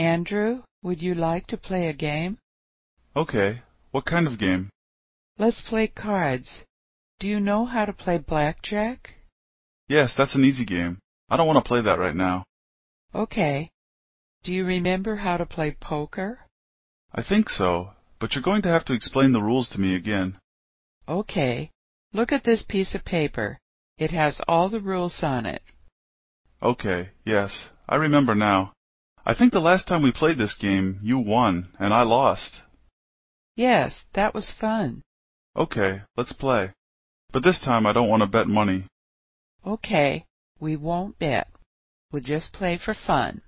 Andrew, would you like to play a game? Okay. What kind of game? Let's play cards. Do you know how to play blackjack? Yes, that's an easy game. I don't want to play that right now. Okay. Do you remember how to play poker? I think so, but you're going to have to explain the rules to me again. Okay. Look at this piece of paper. It has all the rules on it. Okay, yes, I remember now. I think the last time we played this game, you won, and I lost. Yes, that was fun. Okay, let's play. But this time I don't want to bet money. Okay, we won't bet. We'll just play for fun.